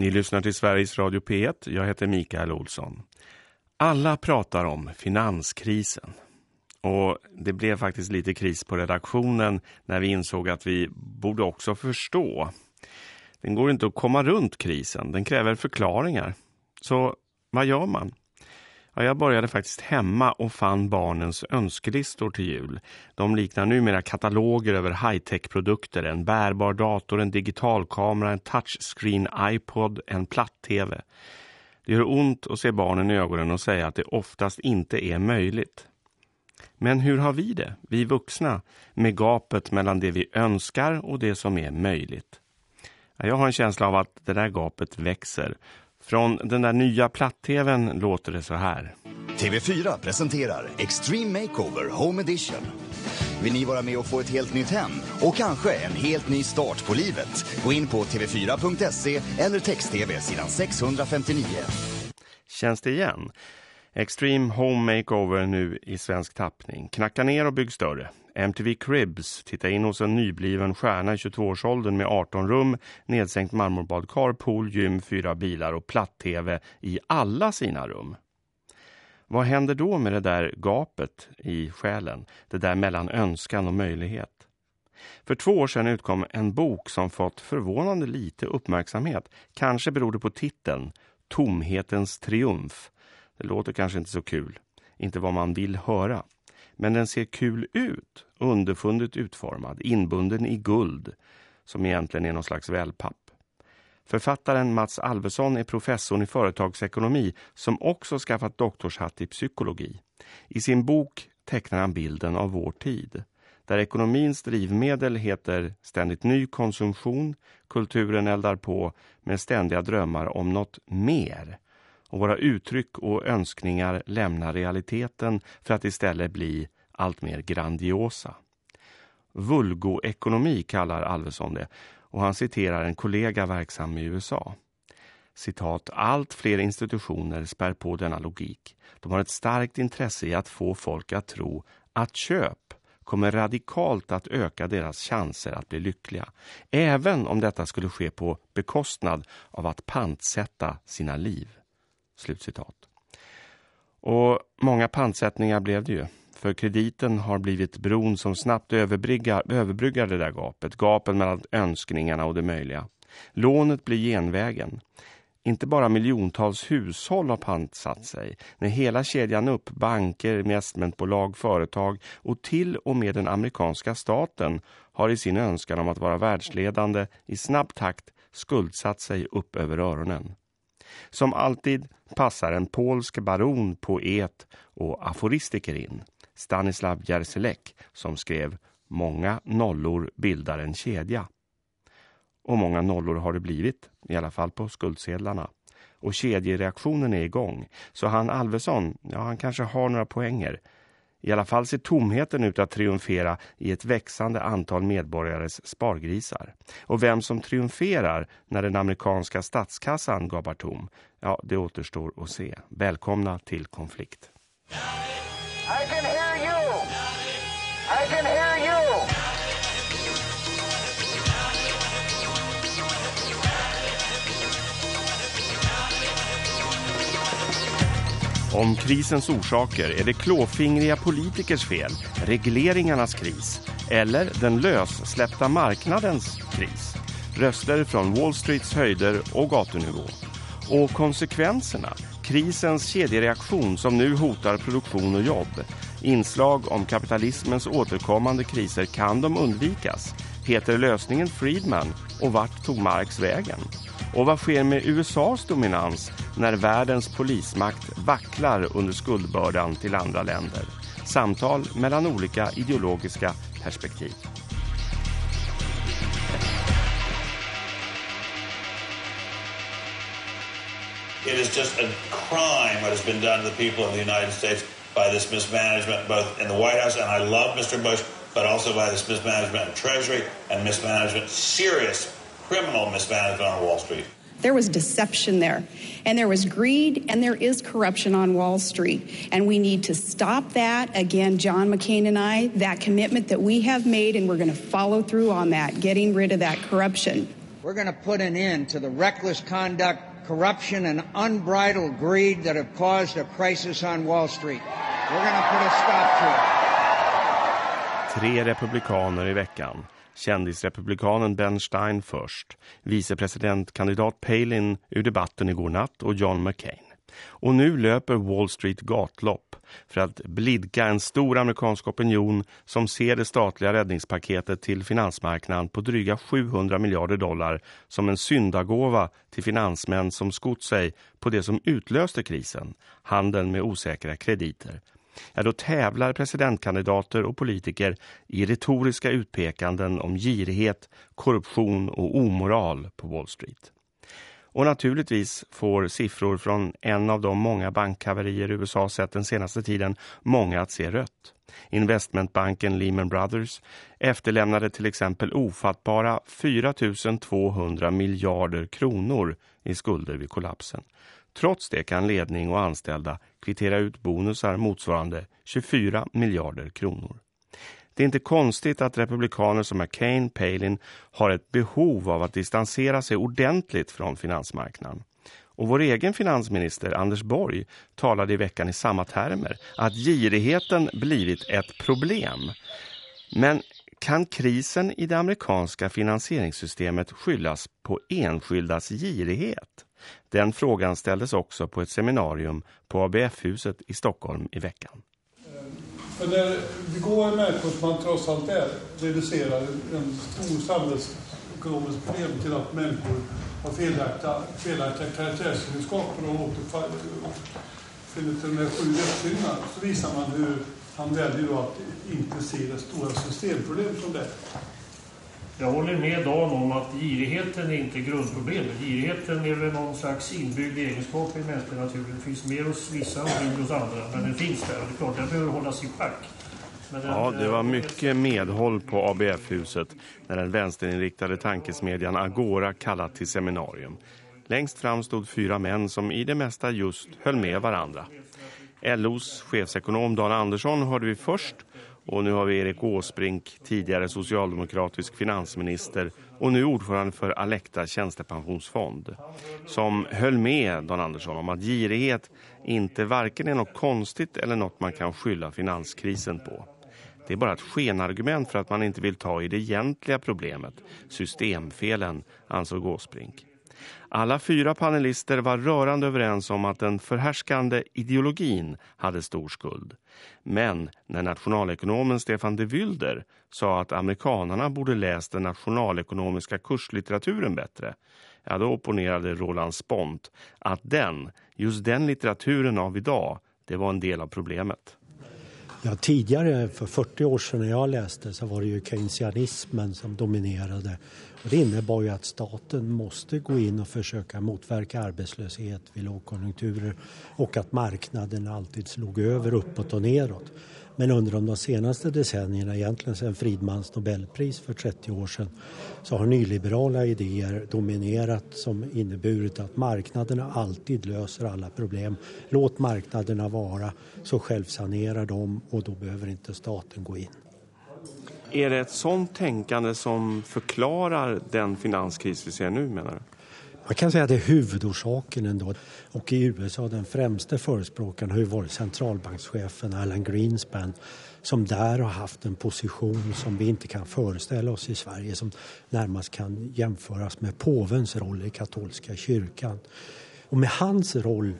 Ni lyssnar till Sveriges Radio P1. Jag heter Mikael Olsson. Alla pratar om finanskrisen. Och det blev faktiskt lite kris på redaktionen när vi insåg att vi borde också förstå. Den går inte att komma runt krisen. Den kräver förklaringar. Så vad gör man? Ja, jag började faktiskt hemma och fann barnens önskelistor till jul. De liknar numera kataloger över high-tech-produkter. En bärbar dator, en digitalkamera, en touchscreen iPod, en platt-tv. Det gör ont att se barnen i ögonen och säga att det oftast inte är möjligt. Men hur har vi det, vi vuxna, med gapet mellan det vi önskar och det som är möjligt? Jag har en känsla av att det där gapet växer från den där nya platt-tvn låter det så här. TV4 presenterar Extreme Makeover Home Edition. Vill ni vara med och få ett helt nytt hem och kanske en helt ny start på livet? Gå in på tv4.se eller text-tv sidan 659. Känns det igen? Extreme Home Makeover nu i svensk tappning. Knacka ner och bygg större. MTV Cribs, titta in hos en nybliven stjärna i 22-årsåldern med 18 rum, nedsänkt marmorbadkar, pool, gym, fyra bilar och platt-tv i alla sina rum. Vad händer då med det där gapet i själen, det där mellan önskan och möjlighet? För två år sedan utkom en bok som fått förvånande lite uppmärksamhet. Kanske beror det på titeln, Tomhetens triumf. Det låter kanske inte så kul, inte vad man vill höra. Men den ser kul ut, underfundet utformad, inbunden i guld, som egentligen är någon slags välpapp. Författaren Mats Alvesson är professorn i företagsekonomi som också skaffat doktorshatt i psykologi. I sin bok tecknar han bilden av vår tid, där ekonomins drivmedel heter ständigt ny konsumtion, kulturen eldar på med ständiga drömmar om något mer- och våra uttryck och önskningar lämnar realiteten för att istället bli allt mer grandiosa. Vulgoekonomi kallar Alvesson det och han citerar en kollega verksam i USA. Citat, allt fler institutioner spär på denna logik. De har ett starkt intresse i att få folk att tro att köp kommer radikalt att öka deras chanser att bli lyckliga. Även om detta skulle ske på bekostnad av att pantsätta sina liv. Slutcitat. Och många pantsättningar blev det ju. För krediten har blivit bron som snabbt överbryggar, det där gapet. Gapen mellan önskningarna och det möjliga. Lånet blir genvägen. Inte bara miljontals hushåll har pantsatt sig. När hela kedjan upp, banker, investmentbolag, företag och till och med den amerikanska staten har i sin önskan om att vara världsledande i snabb takt skuldsatt sig upp över öronen. Som alltid passar en polsk baron, poet och aforistiker in. Stanislav Jerselek som skrev Många nollor bildar en kedja. Och många nollor har det blivit, i alla fall på skuldsedlarna. Och kedjereaktionen är igång. Så han Alvesson, ja han kanske har några poänger. I alla fall ser tomheten ut att triumfera i ett växande antal medborgares spargrisar. Och vem som triumferar när den amerikanska statskassan gabbar tom, ja det återstår att se. Välkomna till konflikt. I can hear you! I can hear Om krisens orsaker är det klåfingriga politikers fel, regleringarnas kris eller den lössläppta marknadens kris. Röster från Wall Streets höjder och gatunivå. Och konsekvenserna, krisens kedjereaktion som nu hotar produktion och jobb. Inslag om kapitalismens återkommande kriser kan de undvikas. Heter lösningen Friedman och vart tog Marx vägen? Och vad sker med USAs dominans när världens polismakt vacklar under skuldbördan till andra länder? Samtal mellan olika ideologiska perspektiv. It is just a crime what has been done to the people of the United States by this mismanagement, both in the White House, and I love Mr. Bush, but also by this mismanagement in Treasury and mismanagement, serious criminal mismanagement on Wall Street. There was deception there, and there was greed, and there is corruption on Wall Street. And we need to stop that. Again, John McCain and I, that commitment that we have made, and we're going to follow through on that, getting rid of that corruption. We're going to put an end to the reckless conduct, corruption and unbridled greed that have caused a crisis on Wall Street. We're going to put a stop to it. Tre republikaner i veckan. Kändisrepublikanen Ben Stein först, vicepresidentkandidat Palin ur debatten igår natt och John McCain. Och nu löper Wall Street gatlopp för att blidka en stor amerikansk opinion som ser det statliga räddningspaketet till finansmarknaden på dryga 700 miljarder dollar som en syndagåva till finansmän som skott sig på det som utlöste krisen, handeln med osäkra krediter. Ja, då tävlar presidentkandidater och politiker i retoriska utpekanden om girighet, korruption och omoral på Wall Street. Och naturligtvis får siffror från en av de många bankhaverier USA sett den senaste tiden många att se rött. Investmentbanken Lehman Brothers efterlämnade till exempel ofattbara 4 200 miljarder kronor i skulder vid kollapsen. Trots det kan ledning och anställda kvittera ut bonusar motsvarande 24 miljarder kronor. Det är inte konstigt att republikaner som McCain, Palin har ett behov av att distansera sig ordentligt från finansmarknaden. Och vår egen finansminister Anders Borg talade i veckan i samma termer att girigheten blivit ett problem. Men kan krisen i det amerikanska finansieringssystemet skyllas på enskildas girighet? Den frågan ställdes också på ett seminarium på ABF-huset i Stockholm i veckan. För när det går människor som man trots allt är reducerar en stor samhällsekonomisk problem till att människor har felaktiga, felaktiga karaktärskunskaper och återfinner till och med sju dödssyndar så visar man hur han väljer då att inte se det stora systemproblem som det är. Jag håller med Dan om att girigheten är inte grundproblemet. Girigheten är väl någon slags inbyggd egenskap i mänskliga naturen. Det finns mer hos vissa och mindre hos andra. Men den finns där och det är klart, den behöver hållas i schack. Den, ja, det var mycket medhåll på ABF-huset när den vänsterinriktade tankesmedjan Agora kallat till seminarium. Längst fram stod fyra män som i det mesta just höll med varandra. LOs chefsekonom Dan Andersson hörde vi först och nu har vi Erik Åsbrink, tidigare socialdemokratisk finansminister och nu ordförande för Alekta tjänstepensionsfond, som höll med Dan Andersson om att girighet inte varken är något konstigt eller något man kan skylla finanskrisen på. Det är bara ett skenargument för att man inte vill ta i det egentliga problemet, systemfelen, ansåg Åsbrink. Alla fyra panelister var rörande överens om att den förhärskande ideologin hade stor skuld. Men när nationalekonomen Stefan de Wilder sa att amerikanerna borde läst den nationalekonomiska kurslitteraturen bättre, ja då opponerade Roland Spont att den, just den litteraturen av idag, det var en del av problemet. Ja, tidigare, för 40 år sedan när jag läste, så var det ju keynesianismen som dominerade det innebar ju att staten måste gå in och försöka motverka arbetslöshet vid lågkonjunkturer och att marknaden alltid slog över uppåt och neråt. Men under de senaste decennierna, egentligen sedan Fridmans Nobelpris för 30 år sedan, så har nyliberala idéer dominerat som inneburit att marknaderna alltid löser alla problem. Låt marknaderna vara så självsanerar de och då behöver inte staten gå in. Är det ett sånt tänkande som förklarar den finanskris vi ser nu menar du? Man kan säga att det är huvudorsaken ändå. Och i USA den främste förespråkaren har ju varit centralbankschefen Alan Greenspan som där har haft en position som vi inte kan föreställa oss i Sverige som närmast kan jämföras med påvens roll i katolska kyrkan. Och med hans roll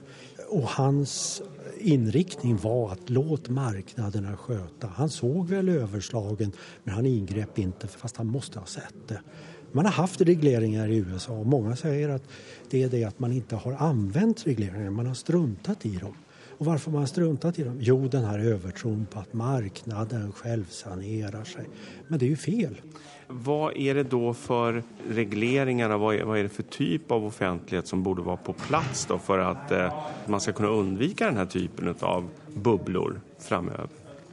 och hans inriktning var att låt marknaderna sköta. Han såg väl överslagen men han ingrep inte fast han måste ha sett det. Man har haft regleringar i USA och många säger att det är det att man inte har använt regleringar, man har struntat i dem. Och varför man struntat i dem? Jo, den här övertron på att marknaden själv sanerar sig. Men det är ju fel. Vad är det då för regleringar och vad är, vad är det för typ av offentlighet som borde vara på plats då för att eh, man ska kunna undvika den här typen av bubblor framöver?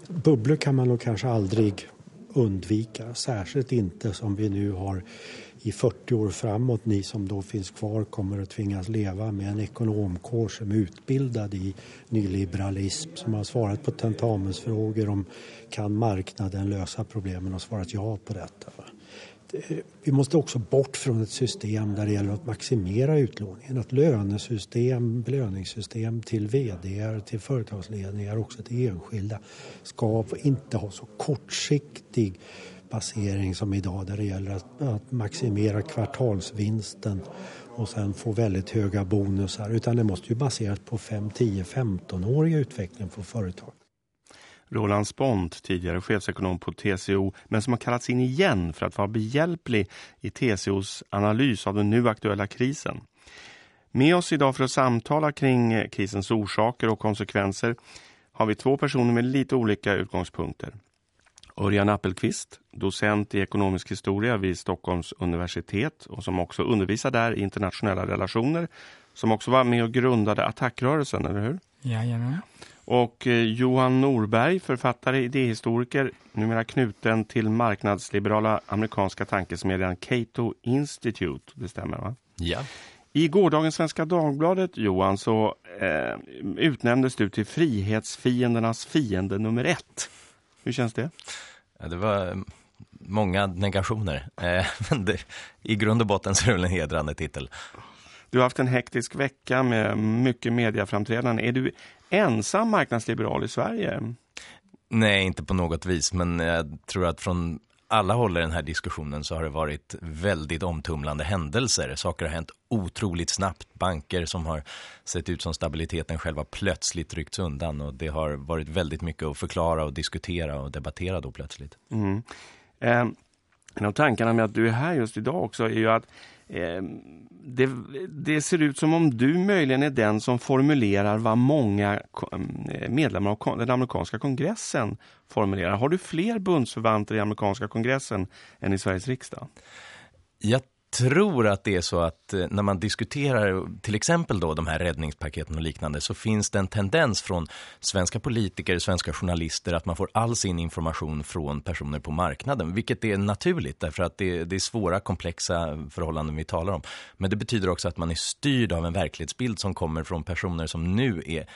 Bubblor kan man nog kanske aldrig undvika, särskilt inte som vi nu har i 40 år framåt. Ni som då finns kvar kommer att tvingas leva med en ekonomkår som är utbildad i nyliberalism som har svarat på tentamensfrågor om kan marknaden lösa problemen och svarat ja på detta. vi måste också bort från ett system där det gäller att maximera utlåningen. Ett lönesystem, belöningssystem till vd, till företagsledningar, också till enskilda ska inte ha så kortsiktig basering som idag där det gäller att, att maximera kvartalsvinsten och sen få väldigt höga bonusar utan det måste ju baseras på 5, 10, 15-åriga utveckling för företag. Roland Spont, tidigare chefsekonom på TCO, men som har kallats in igen för att vara behjälplig i TCOs analys av den nu aktuella krisen. Med oss idag för att samtala kring krisens orsaker och konsekvenser har vi två personer med lite olika utgångspunkter. Örjan Appelqvist, docent i ekonomisk historia vid Stockholms universitet och som också undervisar där i internationella relationer, som också var med och grundade attackrörelsen, eller hur? Jajamän. Och eh, Johan Norberg, författare, idéhistoriker, numera knuten till marknadsliberala amerikanska tankesmedjan Cato Institute, det stämmer va? Ja. I gårdagens Svenska Dagbladet, Johan, så eh, utnämndes du till frihetsfiendernas fiende nummer ett. Hur känns det? Ja, det var många negationer. Eh, men det, I grund och botten så är det en hedrande titel. Du har haft en hektisk vecka med mycket mediaframträdande. Är du ensam marknadsliberal i Sverige? Nej, inte på något vis. Men jag tror att från alla håll i den här diskussionen så har det varit väldigt omtumlande händelser. Saker har hänt otroligt snabbt. Banker som har sett ut som stabiliteten själva plötsligt ryckts undan. Och det har varit väldigt mycket att förklara och diskutera och debattera då plötsligt. Mm. Eh, en av tankarna med att du är här just idag också är ju att Ehm, det, det, ser ut som om du möjligen är den som formulerar vad många ehm, medlemmar av den amerikanska kongressen formulerar. Har du fler bundsförvanter i amerikanska kongressen än i Sveriges riksdag? Jag tror att det är så att eh, när man diskuterar till exempel då de här räddningspaketen och liknande så finns det en tendens från svenska politiker, svenska journalister att man får all sin information från personer på marknaden, vilket är naturligt därför att det, det är svåra, komplexa förhållanden vi talar om. Men det betyder också att man är styrd av en verklighetsbild som kommer från personer som nu är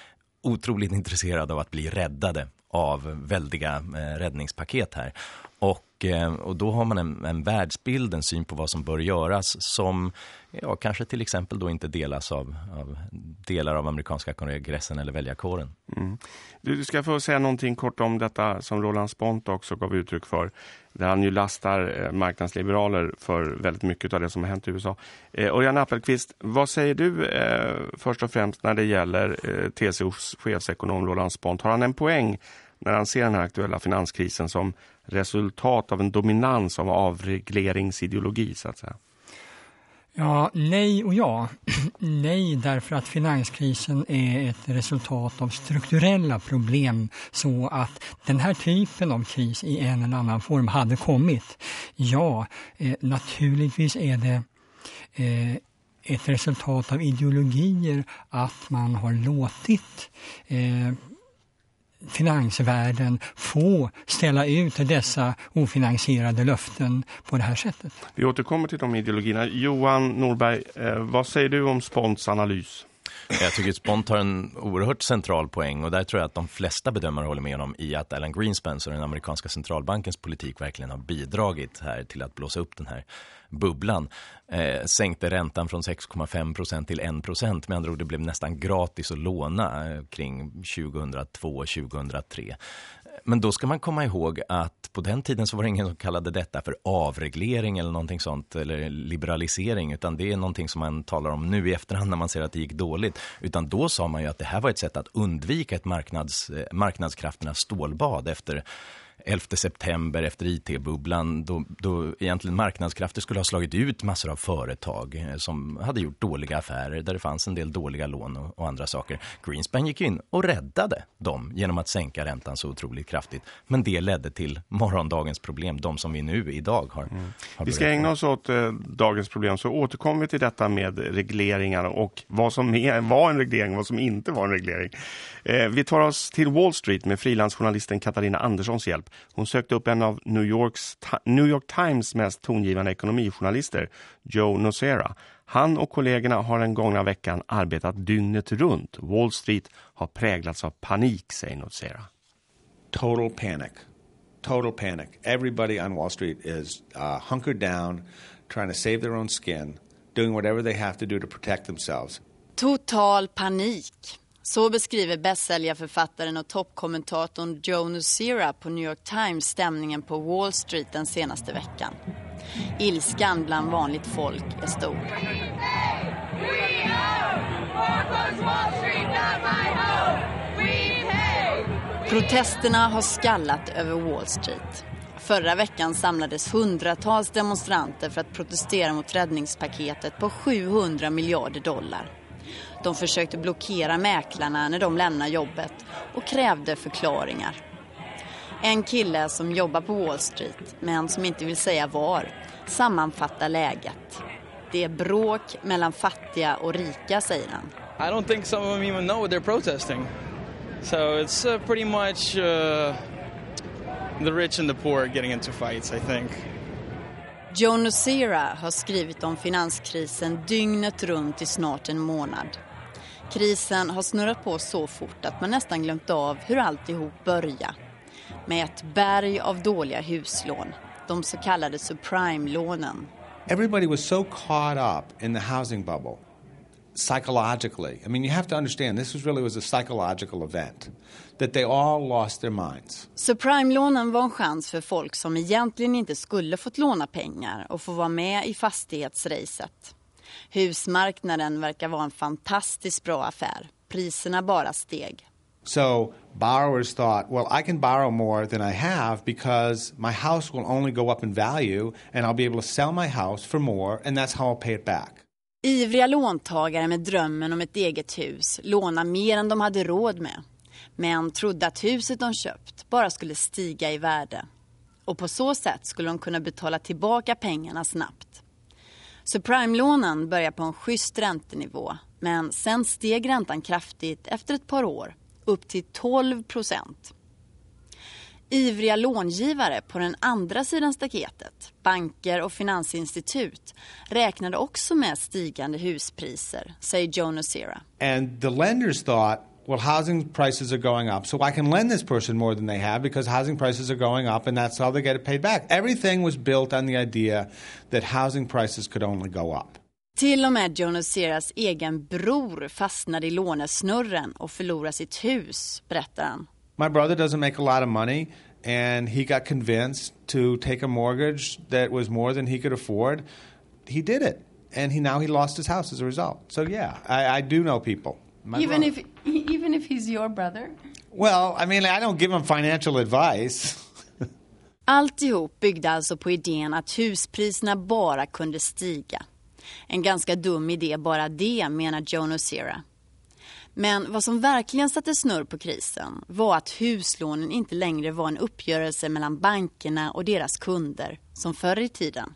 otroligt intresserade av att bli räddade av väldiga eh, räddningspaket här. Och, Eh, och då har man en, en världsbild, en syn på vad som bör göras som ja, kanske till exempel då inte delas av, av delar av amerikanska kongressen eller väljarkåren. Mm. Du ska få säga någonting kort om detta som Roland Spont också gav uttryck för. Där han ju lastar eh, marknadsliberaler för väldigt mycket av det som har hänt i USA. Eh, Örjan Appelqvist, vad säger du eh, först och främst när det gäller eh, TCOs chefsekonom Roland Spont? Har han en poäng när han ser den här aktuella finanskrisen som resultat av en dominans av avregleringsideologi så att säga? Ja, nej och ja. nej därför att finanskrisen är ett resultat av strukturella problem så att den här typen av kris i en eller annan form hade kommit. Ja, eh, naturligtvis är det eh, ett resultat av ideologier att man har låtit eh, finansvärlden få ställa ut dessa ofinansierade löften på det här sättet. Vi återkommer till de ideologierna. Johan Norberg, eh, vad säger du om Sponts analys? Jag tycker att Spont har en oerhört central poäng och där tror jag att de flesta bedömare håller med honom i att Alan Greenspan och den amerikanska centralbankens politik verkligen har bidragit här till att blåsa upp den här bubblan. Eh, sänkte räntan från 6,5% till 1 procent. Med andra ord, det blev nästan gratis att låna eh, kring 2002-2003. Men då ska man komma ihåg att på den tiden så var det ingen som kallade detta för avreglering eller någonting sånt eller liberalisering utan det är någonting som man talar om nu i efterhand när man ser att det gick dåligt. Utan då sa man ju att det här var ett sätt att undvika ett marknads, eh, marknadskrafternas stålbad efter 11 september efter IT-bubblan då, då egentligen marknadskrafter skulle ha slagit ut massor av företag eh, som hade gjort dåliga affärer där det fanns en del dåliga lån och, och andra saker. Greenspan gick in och räddade dem genom att sänka räntan så otroligt kraftigt. Men det ledde till morgondagens problem, de som vi nu idag har. Mm. har vi ska ägna oss åt eh, dagens problem så återkommer vi till detta med regleringar och vad som är, var en reglering och vad som inte var en reglering. Eh, vi tar oss till Wall Street med frilansjournalisten Katarina Anderssons hjälp. Hon sökte upp en av New, Yorks, New York Times mest tongivande ekonomijournalister, Joe Nocera. Han och kollegorna har den gångna veckan arbetat dygnet runt. Wall Street har präglats av panik, säger Nocera. Total panic. total panic. Everybody on Wall Street is uh, hunkered down, trying to save their own skin, doing whatever they have to do to protect themselves. Total panik. Så beskriver bästsäljarförfattaren och toppkommentatorn Joe Nocera på New York Times stämningen på Wall Street den senaste veckan. Ilskan bland vanligt folk är stor. Protesterna har skallat över Wall Street. Förra veckan samlades hundratals demonstranter för att protestera mot räddningspaketet på 700 miljarder dollar. De försökte blockera mäklarna när de lämnar jobbet och krävde förklaringar. En kille som jobbar på Wall Street, men som inte vill säga var, sammanfattar läget. Det är bråk mellan fattiga och rika, säger han. I don't think some of them even know what they're protesting. So it's uh, pretty much uh, the rich and the poor getting into fights, I think. Joe Nocera har skrivit om finanskrisen dygnet runt i snart en månad. Krisen har snurrat på så fort att man nästan glömt av hur alltihop började. Med ett berg av dåliga huslån, de så kallade subprime-lånen. Everybody was so caught up in the housing bubble psychologically. I mean, you have to understand this was really was a psychological event that they all lost their minds. Subprime-lånen var en chans för folk som egentligen inte skulle fått låna pengar och få vara med i fastighetsracet. Husmarknaden verkar vara en fantastiskt bra affär. Priserna bara steg. So borrowers thought, well, I can borrow more than I have because my house will only go up in value and I'll be able to sell my house for more and that's how I'll pay it back. Ivriga låntagare med drömmen om ett eget hus lånade mer än de hade råd med. Men trodde att huset de köpt bara skulle stiga i värde. Och på så sätt skulle de kunna betala tillbaka pengarna snabbt. Subprime-lånen började på en schysst räntenivå. Men sen steg räntan kraftigt efter ett par år. Upp till 12 procent. Ivriga långivare på den andra sidan staketet, banker och finansinstitut, räknade också med stigande huspriser, säger Joan Nocera. And the lenders thought, well, housing prices are going up, so I can lend this person more than they have because housing prices are going up and that's how they get it paid back. Everything was built on the idea that housing prices could only go up. Till och med Joe Noceras egen bror fastnade i lånesnurren och förlorade sitt hus, berättar han. My brother doesn't make a lot of money, and he got convinced to take a mortgage that was more than he could afford. He did it, and he now he lost his house as a result. So yeah, I, I do know people. My even brother. if even if he's your brother. well, I mean, I don't give him financial advice. Alltihop byggde alltså på idén att huspriserna bara kunde stiga. En ganska dum idé bara det, menar Joe Nocera. Men vad som verkligen satte snurr på krisen var att huslånen inte längre var en uppgörelse mellan bankerna och deras kunder, som förr i tiden.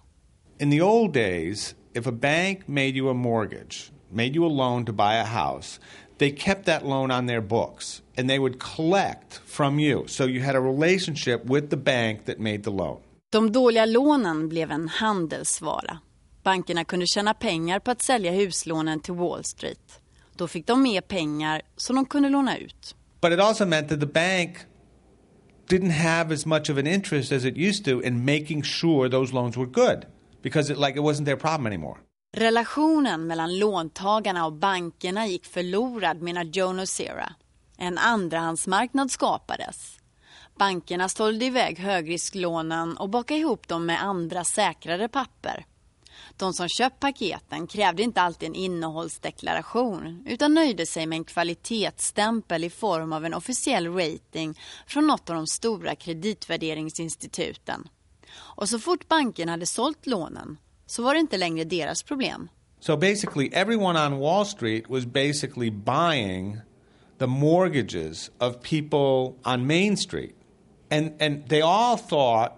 In the old days, if a bank made you a mortgage, made you a loan to buy a house, they kept that loan on their books and they would collect from you. So you had a relationship with the bank that made the loan. De dåliga lånen blev en handelsvara. Bankerna kunde tjäna pengar på att sälja huslånen till Wall Street. Då fick de mer pengar som de kunde låna ut. But it also meant that the bank didn't have as much of an interest as it used to in making sure those loans were good because it, like it wasn't their problem anymore. Relationen mellan låntagarna och bankerna gick förlorad, menar Joan Nocera. En andrahandsmarknad skapades. Bankerna sålde iväg högrisklånen och bakade ihop dem med andra säkrare papper. De som köpt paketen krävde inte alltid en innehållsdeklaration utan nöjde sig med en kvalitetsstämpel i form av en officiell rating från något av de stora kreditvärderingsinstituten. Och så fort banken hade sålt lånen så var det inte längre deras problem. So basically, everyone on Wall Street was basically buying the mortgages of people on Main Street. And, and they all thought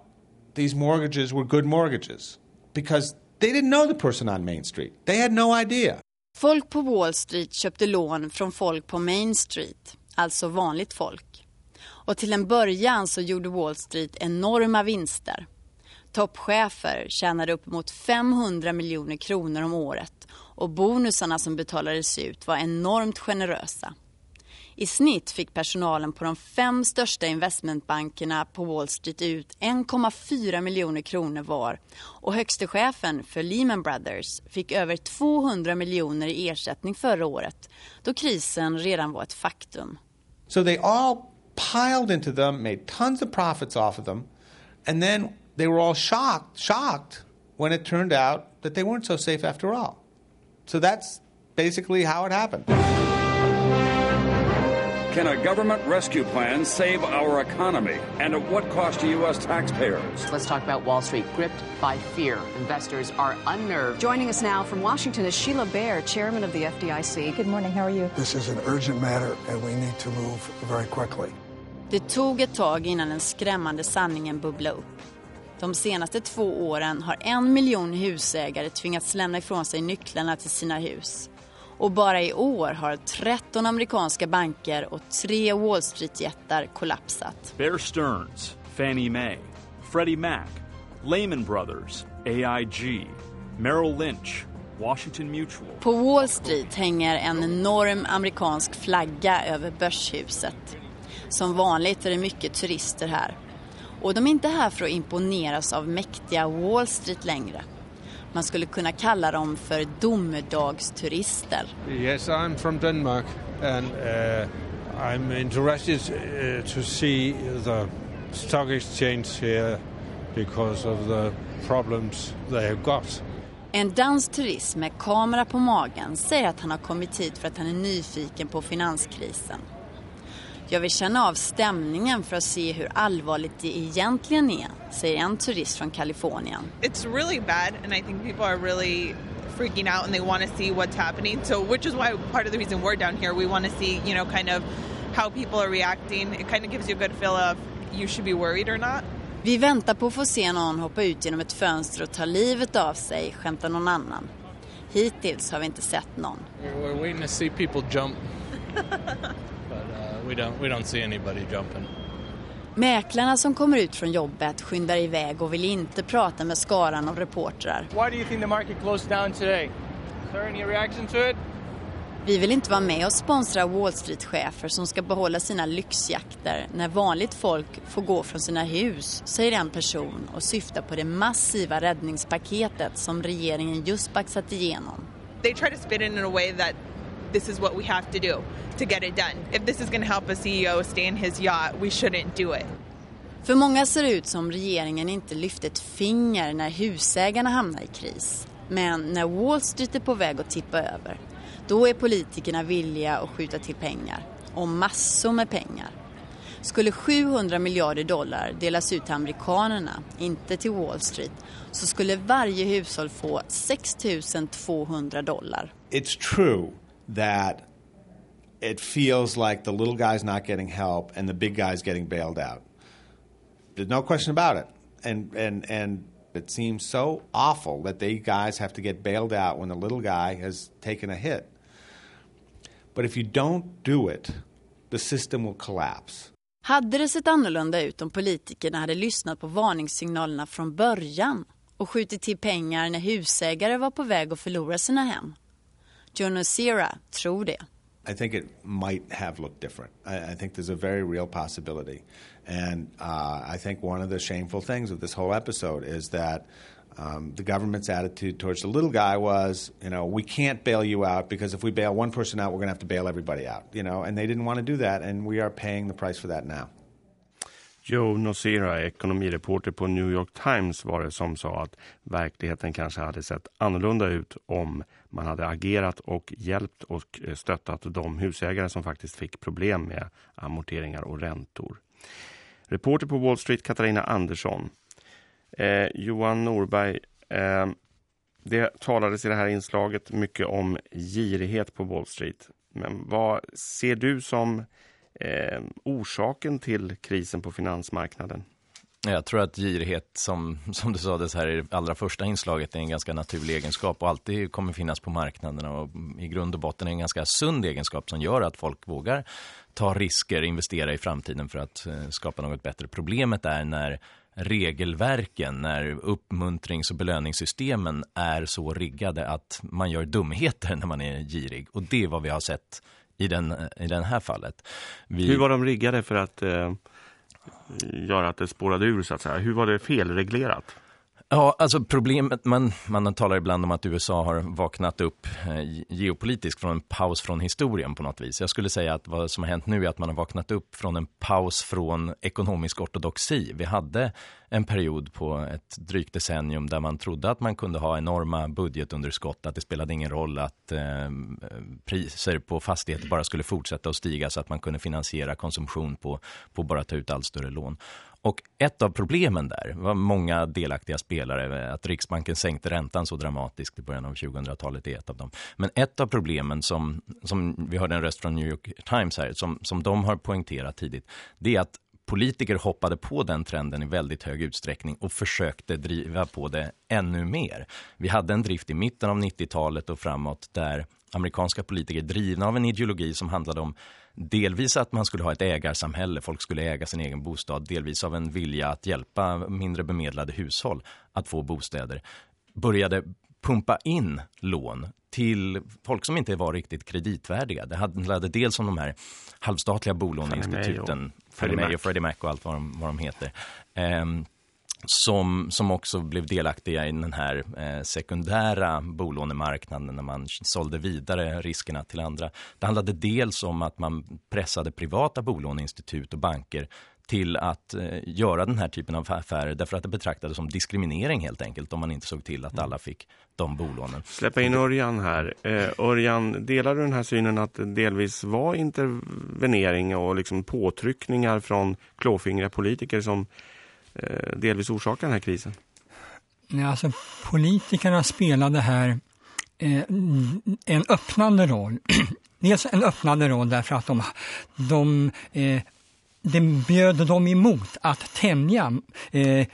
these mortgages were good mortgages because they didn't know the person on Main Street. They had no idea. Folk på Wall Street köpte lån från folk på Main Street, alltså vanligt folk. Och till en början så gjorde Wall Street enorma vinster. Toppchefer tjänade uppemot 500 miljoner kronor om året och bonusarna som betalades ut var enormt generösa. I snitt fick personalen på de fem största investmentbankerna på Wall Street ut 1,4 miljoner kronor var och högste chefen för Lehman Brothers fick över 200 miljoner i ersättning förra året då krisen redan var ett faktum. So they all piled into them, made tons of profits off of them, and then they were all shocked, shocked when it turned out that they weren't so safe after all. So that's basically how it happened. Can a government rescue plan save our economy? And at what cost to U.S. taxpayers? Let's talk about Wall Street. Gripped by fear, investors are unnerved. Joining us now from Washington is Sheila Bair, chairman of the FDIC. Good morning. How are you? This is an urgent matter, and we need to move very quickly. Det tog ett tag innan den skrämmande sanningen bubblade upp. De senaste två åren har en miljon husägare tvingats lämna ifrån sig nycklarna till sina hus. Och bara i år har 13 amerikanska banker och tre Wall Street-jättar kollapsat. Bear Stearns, Fannie Mae, Freddie Mac, Lehman Brothers, AIG, Merrill Lynch, Washington Mutual. På Wall Street hänger en enorm amerikansk flagga över börshuset. Som vanligt är det mycket turister här. Och de är inte här för att imponeras av mäktiga Wall Street längre. Man skulle kunna kalla dem för domedagsturister. Yes, I'm from Denmark and uh, I'm interested uh, to see the stock exchange here because of the problems they have got. En dansk turist med kamera på magen säger att han har kommit hit för att han är nyfiken på finanskrisen. Jag vill känna av stämningen för att se hur allvarligt det egentligen är, säger en turist från Kalifornien. It's really bad and I think people are really freaking out and they want to see what's happening. So which is why part of the reason we're down here, we want to see, you know, kind of how people are reacting. It kind of gives you a good feel of you should be worried or not. Vi väntar på att få se någon hoppa ut genom ett fönster och ta livet av sig, skämtar någon annan. Hittills har vi inte sett någon. We're waiting to see people jump. we don't we don't see anybody jumping. Mäklarna som kommer ut från jobbet skyndar iväg och vill inte prata med skaran av reportrar. Why do you think the market closed down today? Is there any reaction to it? Vi vill inte vara med och sponsra Wall Street-chefer som ska behålla sina lyxjakter när vanligt folk får gå från sina hus, säger en person och syftar på det massiva räddningspaketet som regeringen just baxat igenom. They try to spin it in a way that this is what we have to do to get it done. If this is going to help a CEO stay in his yacht, we shouldn't do it. För många ser det ut som regeringen inte lyfte ett finger när husägarna hamnar i kris. Men när Wall Street är på väg att tippa över, då är politikerna villiga att skjuta till pengar. Och massor med pengar. Skulle 700 miljarder dollar delas ut till amerikanerna, inte till Wall Street, så skulle varje hushåll få 6 200 dollar. It's true that it feels like the little guy's not getting help and the big guy's getting bailed out. There's no question about it. And and and it seems so awful that they guys have to get bailed out when the little guy has taken a hit. But if you don't do it, the system will collapse. Hade det sett annorlunda ut om politikerna hade lyssnat på varningssignalerna från början och skjutit till pengar när husägare var på väg att förlora sina hem? John tror det. I think it might have looked different. I, I think there's a very real possibility. And uh, I think one of the shameful things of this whole episode is that um, the government's attitude towards the little guy was, you know, we can't bail you out because if we bail one person out, we're going to have to bail everybody out, you know, and they didn't want to do that, and we are paying the price for that now. Joe Nocera, ekonomireporter på New York Times var det som sa att verkligheten kanske hade sett annorlunda ut om man hade agerat och hjälpt och eh, stöttat de husägare som faktiskt fick problem med amorteringar och räntor. Reporter på Wall Street, Katarina Andersson. Eh, Johan Norberg, eh, det talades i det här inslaget mycket om girighet på Wall Street. Men vad ser du som eh, orsaken till krisen på finansmarknaden? Jag tror att girighet, som, som du sa det här i allra första inslaget, är en ganska naturlig egenskap och alltid kommer finnas på marknaderna. Och I grund och botten är en ganska sund egenskap som gör att folk vågar ta risker, investera i framtiden för att eh, skapa något bättre. Problemet är när regelverken, när uppmuntrings- och belöningssystemen är så riggade att man gör dumheter när man är girig. Och det är vad vi har sett i, den, i den här fallet. Vi... Hur var de riggade för att eh, göra att det spårade ur så att säga? Hur var det felreglerat? Ja, alltså problemet, man, man talar ibland om att USA har vaknat upp eh, geopolitiskt från en paus från historien på något vis. Jag skulle säga att vad som har hänt nu är att man har vaknat upp från en paus från ekonomisk ortodoxi. Vi hade en period på ett drygt decennium där man trodde att man kunde ha enorma budgetunderskott, att det spelade ingen roll att eh, priser på fastigheter bara skulle fortsätta att stiga så att man kunde finansiera konsumtion på, på bara ta ut allt större lån. Och ett av problemen där var många delaktiga spelare, att Riksbanken sänkte räntan så dramatiskt i början av 2000-talet är ett av dem. Men ett av problemen som, som vi hörde en röst från New York Times här, som, som de har poängterat tidigt, det är att politiker hoppade på den trenden i väldigt hög utsträckning och försökte driva på det ännu mer. Vi hade en drift i mitten av 90-talet och framåt där amerikanska politiker drivna av en ideologi som handlade om delvis att man skulle ha ett ägarsamhälle, folk skulle äga sin egen bostad, delvis av en vilja att hjälpa mindre bemedlade hushåll att få bostäder, började pumpa in lån till folk som inte var riktigt kreditvärdiga. Det handlade dels om de här halvstatliga bolåneinstituten, Freddie Mae och Freddie Mac och allt vad de, vad de heter. Um, som, som också blev delaktiga i den här eh, sekundära bolånemarknaden när man sålde vidare riskerna till andra. Det handlade dels om att man pressade privata bolåneinstitut och banker till att eh, göra den här typen av affärer därför att det betraktades som diskriminering helt enkelt om man inte såg till att mm. alla fick de bolånen. Släppa in Örjan här. Eh, Örjan, delar du den här synen att det delvis var intervenering och liksom påtryckningar från klåfingriga politiker som Eh, delvis orsakar den här krisen? Nej, alltså, politikerna spelade här eh, en öppnande roll. Dels en öppnande roll därför att de, de eh, det bjöd dem emot att tämja eh,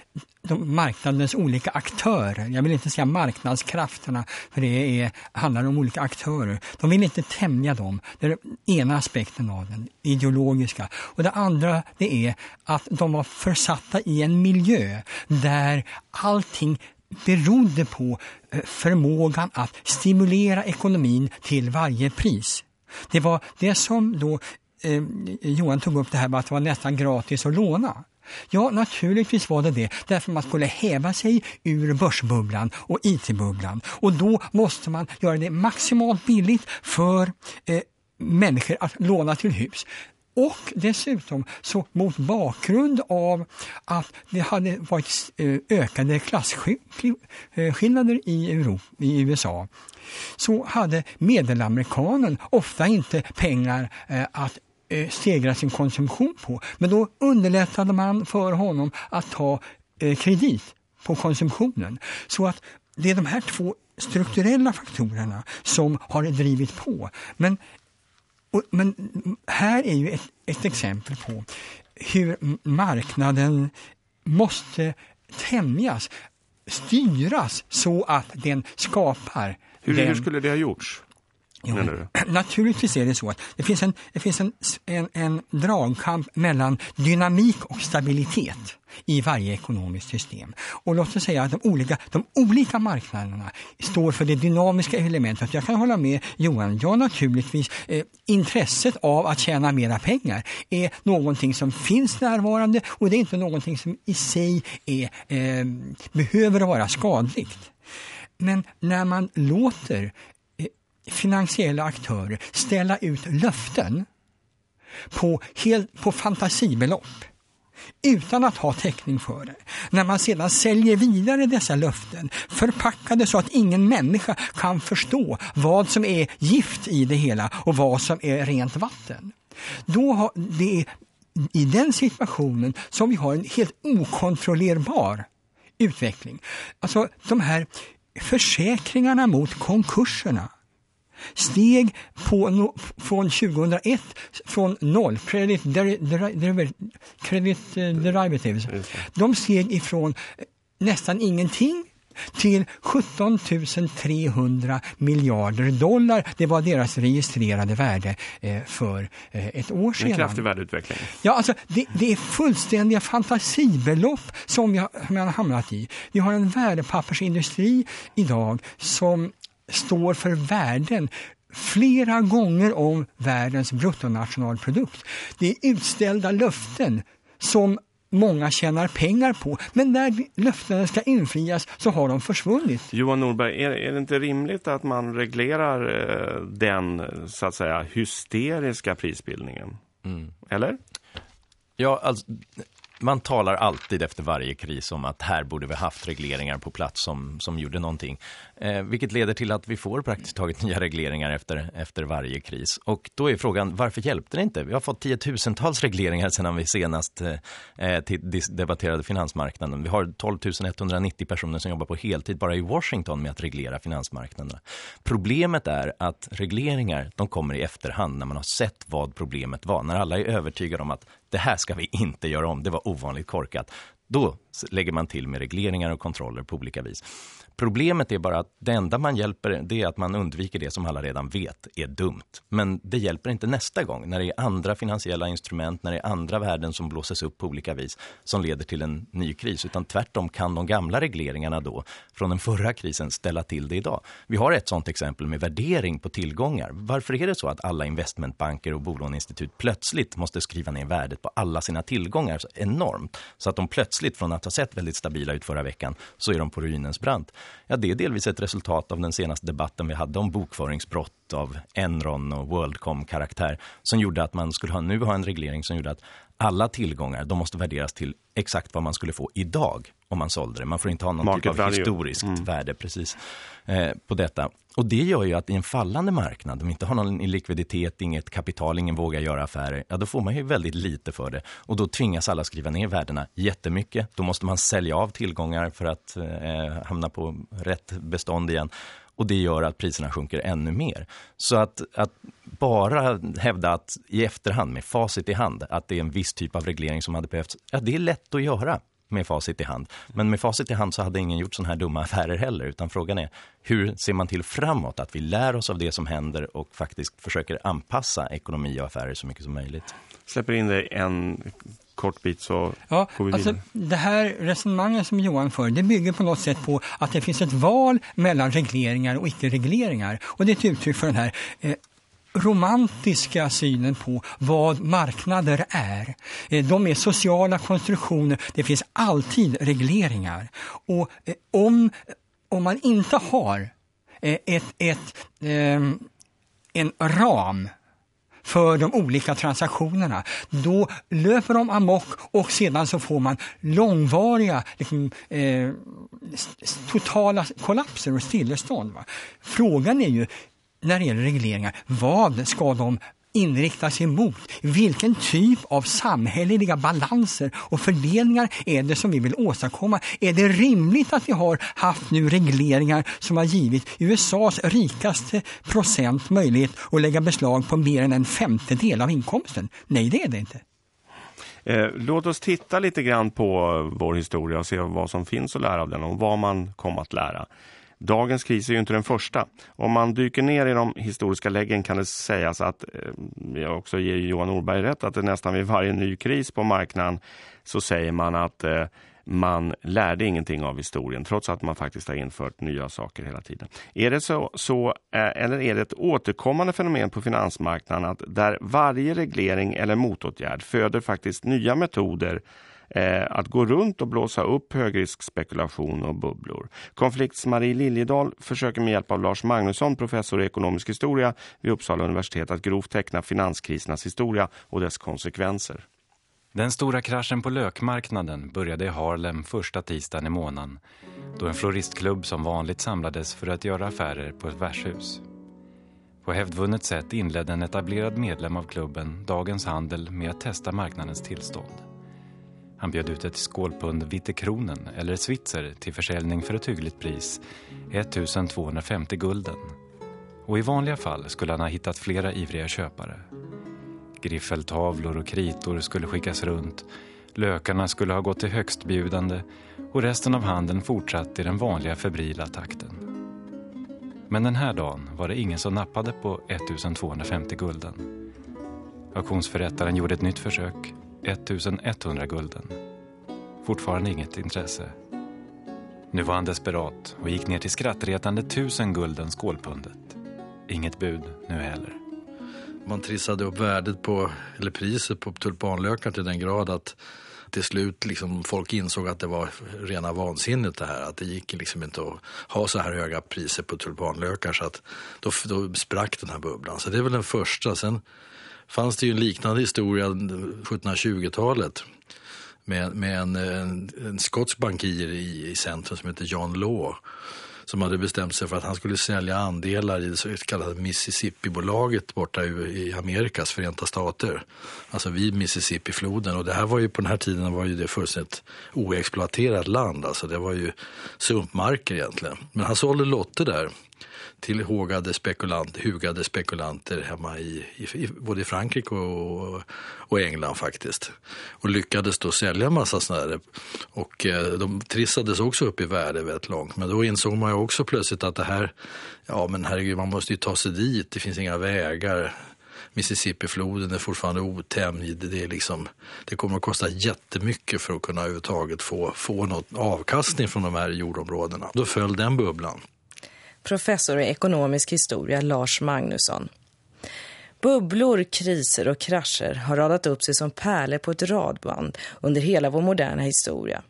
de marknadens olika aktörer. Jag vill inte säga marknadskrafterna, för det är, handlar om olika aktörer. De vill inte tämja dem. Det är den ena aspekten av den, ideologiska. Och det andra det är att de var försatta i en miljö där allting berodde på eh, förmågan att stimulera ekonomin till varje pris. Det var det som då eh, Johan tog upp det här med att det var nästan gratis att låna. Ja, naturligtvis var det det, därför man skulle häva sig ur börsbubblan och IT-bubblan. Och då måste man göra det maximalt billigt för eh, människor att låna till hus. Och dessutom så mot bakgrund av att det hade varit eh, ökade klasskillnader i, Europa, i USA så hade medelamerikanen ofta inte pengar eh, att eh, stegra sin konsumtion på. Men då underlättade man för honom att ta eh, kredit på konsumtionen. Så att det är de här två strukturella faktorerna som har drivit på. Men, och, men här är ju ett, ett exempel på hur marknaden måste tämjas, styras så att den skapar hur, den, hur skulle det ha gjorts? Jo, naturligtvis är det så att det finns, en, det finns en, en, en dragkamp mellan dynamik och stabilitet i varje ekonomiskt system. Och låt oss säga att de olika, de olika marknaderna står för det dynamiska elementet. Jag kan hålla med Johan, ja naturligtvis eh, intresset av att tjäna mera pengar är någonting som finns närvarande och det är inte någonting som i sig är, eh, behöver vara skadligt. Men när man låter finansiella aktörer ställa ut löften på, helt, på fantasibelopp utan att ha täckning för det. När man sedan säljer vidare dessa löften förpackade så att ingen människa kan förstå vad som är gift i det hela och vad som är rent vatten. Då har, det är i den situationen som vi har en helt okontrollerbar utveckling. Alltså de här försäkringarna mot konkurserna steg på, från 2001 från noll, credit, der, der, credit eh, derivatives, de steg ifrån eh, nästan ingenting till 17 300 miljarder dollar. Det var deras registrerade värde eh, för ett år sedan. En kraftig värdeutveckling. Ja, alltså, det, det är fullständiga fantasibelopp som vi har, som vi har hamnat i. Vi har en värdepappersindustri idag som står för värden flera gånger om världens bruttonationalprodukt. Det är utställda löften som många tjänar pengar på. Men när löftena ska infrias så har de försvunnit. Johan Norberg, är, är det inte rimligt att man reglerar eh, den så att säga hysteriska prisbildningen? Mm. Eller? Ja, alltså, man talar alltid efter varje kris om att här borde vi haft regleringar på plats som, som gjorde någonting. Eh, vilket leder till att vi får praktiskt taget nya regleringar efter, efter varje kris. Och då är frågan, varför hjälpte det inte? Vi har fått tiotusentals regleringar sedan vi senast eh, eh debatterade finansmarknaden. Vi har 12 190 personer som jobbar på heltid bara i Washington med att reglera finansmarknaderna. Problemet är att regleringar, de kommer i efterhand när man har sett vad problemet var. När alla är övertygade om att det här ska vi inte göra om, det var ovanligt korkat. Då lägger man till med regleringar och kontroller på olika vis. Problemet är bara att det enda man hjälper det är att man undviker det som alla redan vet är dumt. Men det hjälper inte nästa gång när det är andra finansiella instrument, när det är andra värden som blåses upp på olika vis som leder till en ny kris. Utan tvärtom kan de gamla regleringarna då från den förra krisen ställa till det idag. Vi har ett sånt exempel med värdering på tillgångar. Varför är det så att alla investmentbanker och bolåneinstitut plötsligt måste skriva ner värdet på alla sina tillgångar så enormt? Så att de plötsligt från att ha sett väldigt stabila ut förra veckan så är de på ruinens brant. Ja, det är delvis ett resultat av den senaste debatten vi hade om bokföringsbrott av Enron och Worldcom-karaktär som gjorde att man skulle ha, nu ha en reglering som gjorde att alla tillgångar de måste värderas till exakt vad man skulle få idag om man sålde det. Man får inte ha någon Market typ av value. historiskt mm. värde precis eh, på detta. Och det gör ju att i en fallande marknad, om vi inte har någon likviditet, inget kapital, ingen vågar göra affärer, ja då får man ju väldigt lite för det. Och då tvingas alla skriva ner värdena jättemycket. Då måste man sälja av tillgångar för att eh, hamna på rätt bestånd igen och det gör att priserna sjunker ännu mer. Så att, att bara hävda att i efterhand med facit i hand att det är en viss typ av reglering som hade behövts, ja det är lätt att göra med facit i hand. Men med facit i hand så hade ingen gjort sådana här dumma affärer heller. Utan frågan är, hur ser man till framåt? Att vi lär oss av det som händer och faktiskt försöker anpassa ekonomi och affärer så mycket som möjligt. Släpper in dig en kort bit så ja, går vi alltså, vidare. Det här resonemanget som Johan för, det bygger på något sätt på att det finns ett val mellan regleringar och icke-regleringar. Och det är ett uttryck för den här eh, romantiska synen på vad marknader är. Eh, de är sociala konstruktioner, det finns alltid regleringar. Och eh, om, om man inte har eh, ett, ett, ehm, en ram för de olika transaktionerna. Då löper de amok och sedan så får man långvariga liksom, eh, totala kollapser och stillestånd. Va? Frågan är ju när det gäller regleringar, vad ska de inrikta sig mot? Vilken typ av samhälleliga balanser och fördelningar är det som vi vill åstadkomma? Är det rimligt att vi har haft nu regleringar som har givit USAs rikaste procent möjlighet att lägga beslag på mer än en femtedel av inkomsten? Nej, det är det inte. Eh, låt oss titta lite grann på vår historia och se vad som finns att lära av den och vad man kommer att lära. Dagens kris är ju inte den första. Om man dyker ner i de historiska läggen kan det sägas att, eh, jag också ger Johan Norberg rätt, att det nästan vid varje ny kris på marknaden så säger man att eh, man lärde ingenting av historien trots att man faktiskt har infört nya saker hela tiden. Är det så, så eh, eller är det ett återkommande fenomen på finansmarknaden att där varje reglering eller motåtgärd föder faktiskt nya metoder Eh, att gå runt och blåsa upp högriskspekulation och bubblor. Konflikts Marie Liljedahl försöker med hjälp av Lars Magnusson, professor i ekonomisk historia vid Uppsala universitet, att grovt teckna finanskrisernas historia och dess konsekvenser. Den stora kraschen på lökmarknaden började i Harlem första tisdagen i månaden då en floristklubb som vanligt samlades för att göra affärer på ett värdshus. På hävdvunnet sätt inledde en etablerad medlem av klubben dagens handel med att testa marknadens tillstånd. Han bjöd ut ett skålpund Vittekronen eller Switzer till försäljning för ett hyggligt pris, 1250 gulden. Och i vanliga fall skulle han ha hittat flera ivriga köpare. Griffeltavlor och kritor skulle skickas runt, lökarna skulle ha gått till högstbjudande och resten av handeln fortsatt i den vanliga febrila takten. Men den här dagen var det ingen som nappade på 1250 gulden. Auktionsförrättaren gjorde ett nytt försök 1100 gulden. Fortfarande inget intresse. Nu var han desperat och gick ner till skrattretande tusen gulden skålpundet. inget bud nu heller. Man trissade upp värdet på, eller priset på tulpanlökar till den grad att till slut liksom folk insåg att det var rena vansinnet det här. Att det gick liksom inte att ha så här höga priser på tulpanlökar så att då, då sprack den här bubblan. Så det är väl den första. Sen fanns det ju en liknande historia 1720-talet med, med en, en, en skotsk bankir i, i centrum som heter John Law som hade bestämt sig för att han skulle sälja andelar i det så kallade Mississippi-bolaget borta i Amerikas förenta stater. Alltså vid Mississippi-floden. Och det här var ju på den här tiden var ju det fullständigt oexploaterat land. Alltså det var ju sumpmarker egentligen. Men han sålde lotter där till hågade spekulant, hugade spekulanter hemma i, i, både i Frankrike och, och England faktiskt. Och lyckades då sälja en massa sådana här. Och eh, de trissades också upp i värde väldigt långt. Men då insåg man ju också plötsligt att det här, ja men herregud man måste ju ta sig dit, det finns inga vägar. Mississippifloden är fortfarande otämjd. Det, är liksom, det kommer att kosta jättemycket för att kunna överhuvudtaget få, få något avkastning från de här jordområdena. Då föll den bubblan professor i ekonomisk historia Lars Magnusson. Bubblor, kriser och krascher har radat upp sig som pärlor på ett radband under hela vår moderna historia.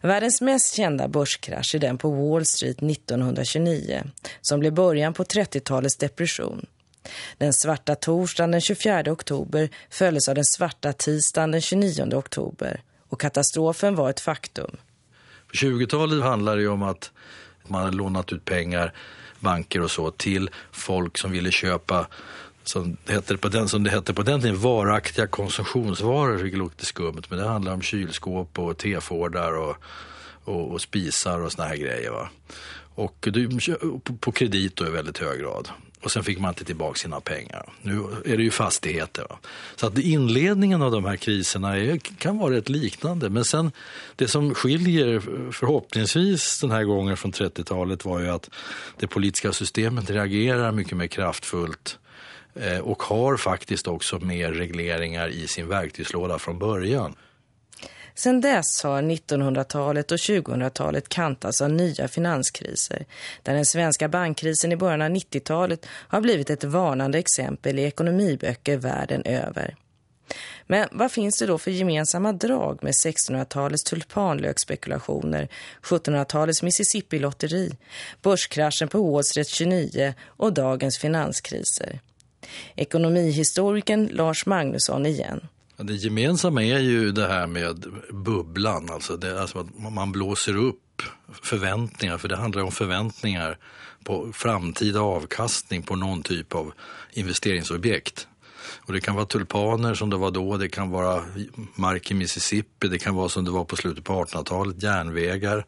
Världens mest kända börskrasch är den på Wall Street 1929 som blev början på 30-talets depression. Den svarta torsdagen den 24 oktober följdes av den svarta tisdagen den 29 oktober och katastrofen var ett faktum. På 20-talet handlar det om att man hade lånat ut pengar, banker och så, till folk som ville köpa som det hette på den, som det hette på den tiden, varaktiga konsumtionsvaror, vilket låter skumt. Men det handlar om kylskåp och tefårdar och, och, och spisar och såna här grejer. Va? Och du, på, på kredit då i väldigt hög grad. Och sen fick man inte tillbaka sina pengar. Nu är det ju fastigheter. Va? Så att inledningen av de här kriserna är, kan vara rätt liknande. Men sen det som skiljer förhoppningsvis den här gången från 30-talet var ju att det politiska systemet reagerar mycket mer kraftfullt eh, och har faktiskt också mer regleringar i sin verktygslåda från början. Sedan dess har 1900-talet och 2000-talet kantats av nya finanskriser där den svenska bankkrisen i början av 90-talet har blivit ett varnande exempel i ekonomiböcker världen över. Men vad finns det då för gemensamma drag med 1600-talets tulpanlökspekulationer, 1700-talets Mississippi-lotteri, börskraschen på Wall Street 29 och dagens finanskriser? Ekonomihistorikern Lars Magnusson igen. Det gemensamma är ju det här med bubblan, alltså, det, alltså att man blåser upp förväntningar, för det handlar om förväntningar på framtida avkastning på någon typ av investeringsobjekt. Och det kan vara tulpaner som det var då, det kan vara mark i Mississippi, det kan vara som det var på slutet på 1800-talet, järnvägar.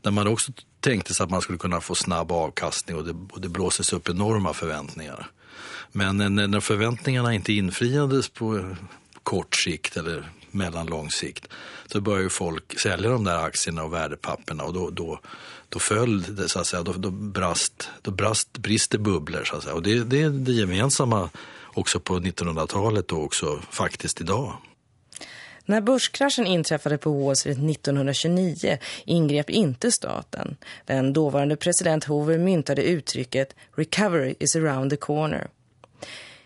Där man också tänkte sig att man skulle kunna få snabb avkastning och det, och det blåses upp enorma förväntningar. Men när förväntningarna inte infriades på kort sikt eller mellanlång sikt så börjar ju folk sälja de där aktierna och värdepapperna och då, då, då föll det så att säga, då, då, brast, då brast, brister bubblor så att säga. Och det, det är det gemensamma också på 1900-talet och också faktiskt idag. När börskraschen inträffade på Wall Street 1929 ingrep inte staten. Den dåvarande president Hoover myntade uttrycket “Recovery is around the corner”.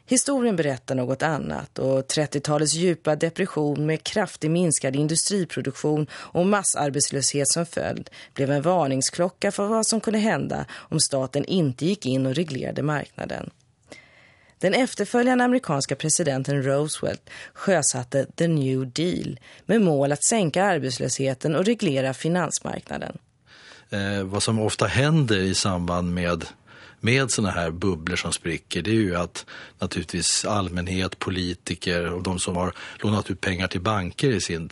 Historien berättar något annat och 30-talets djupa depression med kraftig minskad industriproduktion och massarbetslöshet som följd blev en varningsklocka för vad som kunde hända om staten inte gick in och reglerade marknaden. Den efterföljande amerikanska presidenten Roosevelt sjösatte The New Deal med mål att sänka arbetslösheten och reglera finansmarknaden. Eh, vad som ofta händer i samband med med sådana här bubblor som spricker det är ju att naturligtvis allmänhet, politiker och de som har lånat ut pengar till banker i sin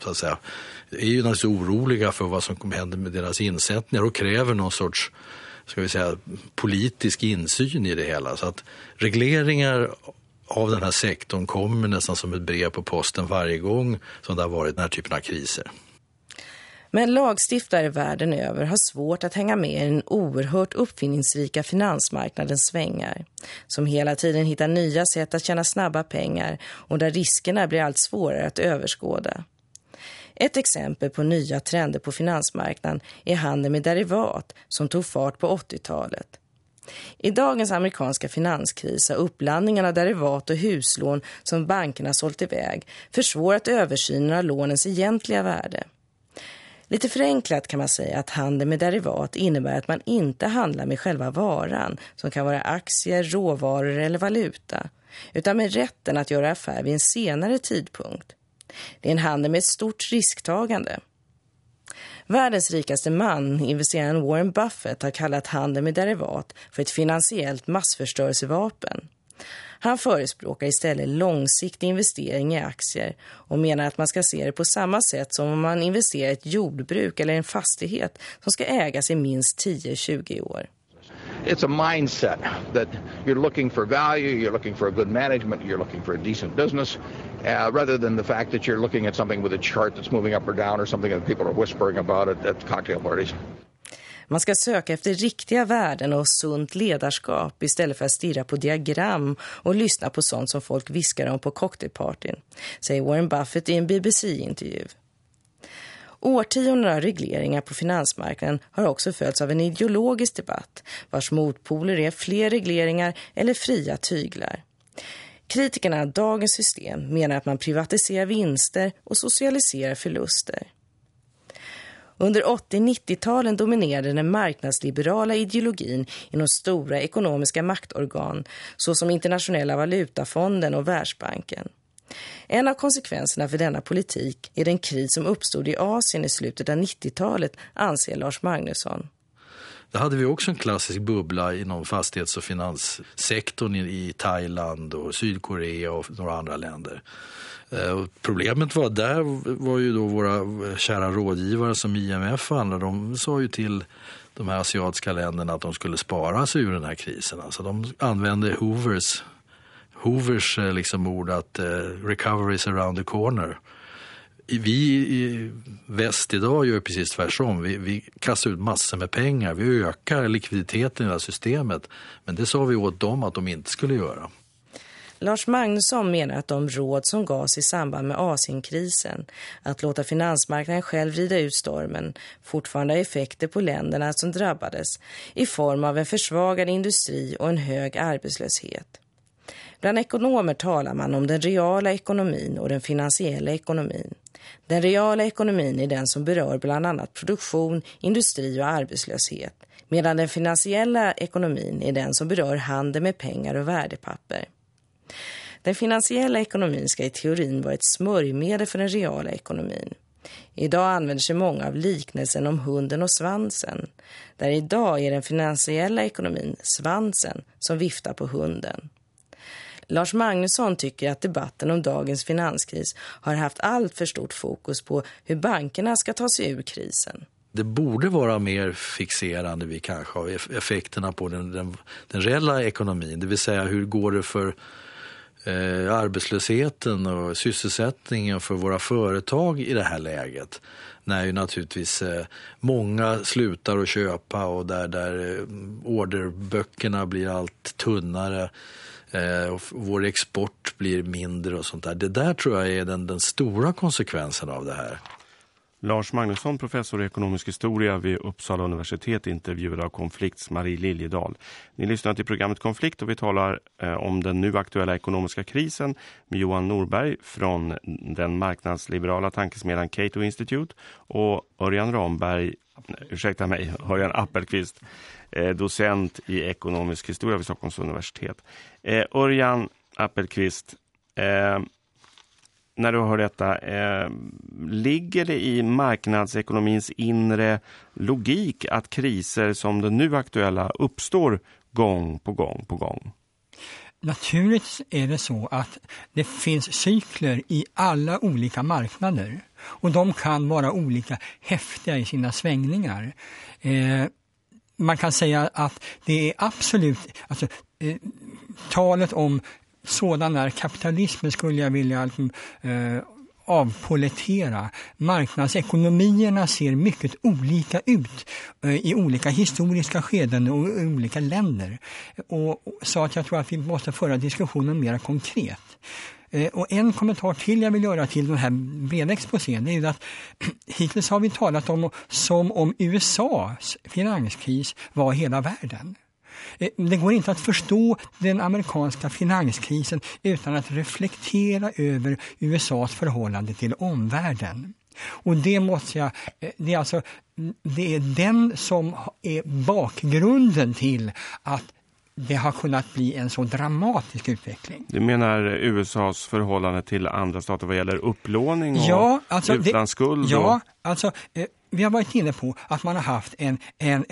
så att säga, är ju naturligtvis oroliga för vad som kommer hända med deras insättningar och kräver någon sorts ska vi säga, politisk insyn i det hela. Så att regleringar av den här sektorn kommer nästan som ett brev på posten varje gång som det har varit den här typen av kriser. Men lagstiftare världen över har svårt att hänga med i den oerhört uppfinningsrika finansmarknadens svängar. Som hela tiden hittar nya sätt att tjäna snabba pengar och där riskerna blir allt svårare att överskåda. Ett exempel på nya trender på finansmarknaden är handeln med derivat som tog fart på 80-talet. I dagens amerikanska finanskris har uppblandningen av derivat och huslån som bankerna sålt iväg försvårat översynen av lånens egentliga värde. Lite förenklat kan man säga att handel med derivat innebär att man inte handlar med själva varan som kan vara aktier, råvaror eller valuta utan med rätten att göra affär vid en senare tidpunkt. Det är en handel med ett stort risktagande. Världens rikaste man, investeraren Warren Buffett, har kallat handel med derivat för ett finansiellt massförstörelsevapen. Han förespråkar istället långsiktig investering i aktier och menar att man ska se det på samma sätt som om man investerar i ett jordbruk eller en fastighet som ska ägas i minst 10-20 år. It's a mindset that you're looking for value, you're looking for a good management, you're looking for a decent business, uh, rather than the fact that you're looking at something with a chart that's moving up or down or something that people are whispering about at, at cocktail parties. Man ska söka efter riktiga värden och sunt ledarskap istället för att stirra på diagram och lyssna på sånt som folk viskar om på cocktailpartyn, säger Warren Buffett i en BBC-intervju. Årtionden av regleringar på finansmarknaden har också följts av en ideologisk debatt vars motpoler är fler regleringar eller fria tyglar. Kritikerna av dagens system menar att man privatiserar vinster och socialiserar förluster. Under 80-90-talen dominerade den marknadsliberala ideologin inom stora ekonomiska maktorgan såsom Internationella valutafonden och Världsbanken. En av konsekvenserna för denna politik är den kris som uppstod i Asien i slutet av 90-talet, anser Lars Magnusson. Där hade vi också en klassisk bubbla inom fastighets- och finanssektorn i Thailand och Sydkorea och några andra länder. Eh, problemet var där var ju då våra eh, kära rådgivare som IMF och andra, de sa ju till de här asiatiska länderna att de skulle spara sig ur den här krisen. Alltså de använde Hoovers, Hoovers eh, liksom ord att recovery is around the corner. Vi i väst idag gör precis tvärtom. Vi, vi kastar ut massor med pengar. Vi ökar likviditeten i det här systemet. Men det sa vi åt dem att de inte skulle göra. Lars Magnusson menar att de råd som gavs i samband med Asienkrisen, att låta finansmarknaden själv rida ut stormen, fortfarande har effekter på länderna som drabbades i form av en försvagad industri och en hög arbetslöshet. Bland ekonomer talar man om den reala ekonomin och den finansiella ekonomin. Den reala ekonomin är den som berör bland annat produktion, industri och arbetslöshet, medan den finansiella ekonomin är den som berör handel med pengar och värdepapper. Den finansiella ekonomin ska i teorin vara ett smörjmedel för den reala ekonomin. Idag använder sig många av liknelsen om hunden och svansen. Där idag är den finansiella ekonomin svansen som viftar på hunden. Lars Magnusson tycker att debatten om dagens finanskris har haft allt för stort fokus på hur bankerna ska ta sig ur krisen. Det borde vara mer fixerande vi kanske av effekterna på den, den, den reella ekonomin. Det vill säga hur går det för eh, arbetslösheten och sysselsättningen för våra företag i det här läget. När ju naturligtvis eh, många slutar att köpa och där, där eh, orderböckerna blir allt tunnare Eh, och vår export blir mindre och sånt där. Det där tror jag är den, den stora konsekvensen av det här. Lars Magnusson, professor i ekonomisk historia vid Uppsala universitet, intervjuad av Konflikts Marie Liljedal. Ni lyssnar till programmet Konflikt och vi talar eh, om den nu aktuella ekonomiska krisen med Johan Norberg från den marknadsliberala tankesmedjan Cato Institute och Örjan Ramberg, ursäkta mig, Örjan Appelqvist, eh, docent i ekonomisk historia vid Stockholms universitet. Eh, Örjan Appelqvist, eh, när du hör detta, eh, ligger det i marknadsekonomins inre logik att kriser som den nu aktuella uppstår gång på gång på gång? Naturligtvis är det så att det finns cykler i alla olika marknader och de kan vara olika häftiga i sina svängningar. Eh, man kan säga att det är absolut, alltså, eh, talet om sådan är kapitalismen skulle jag vilja eh, avpoletera. Marknadsekonomierna ser mycket olika ut eh, i olika historiska skeden och i olika länder. Och, så att jag tror att vi måste föra diskussionen mer konkret. Eh, och en kommentar till jag vill göra till den här breda exposén är att hittills har vi talat om som om USAs finanskris var hela världen. Eh, det går inte att förstå den amerikanska finanskrisen utan att reflektera över USAs förhållande till omvärlden. Och det måste jag, eh, det är alltså det är den som är bakgrunden till att det har kunnat bli en så dramatisk utveckling. Du menar USAs förhållande till andra stater vad gäller upplåning och ja, alltså utlandsskuld? Det, ja, alltså eh, vi har varit inne på att man har haft en, en,